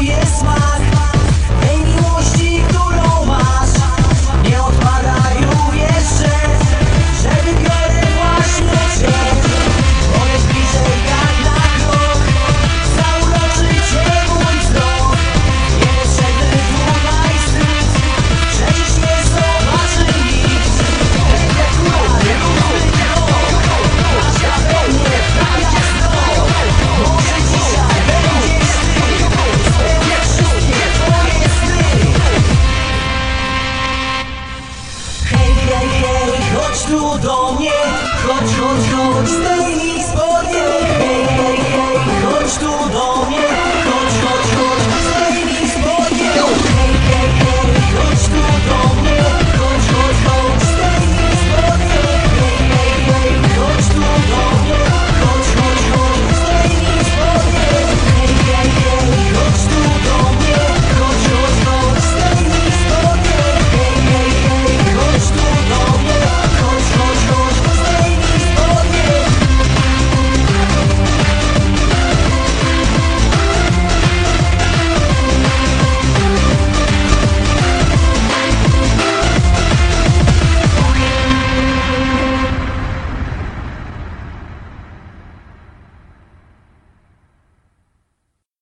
yes, your. stay.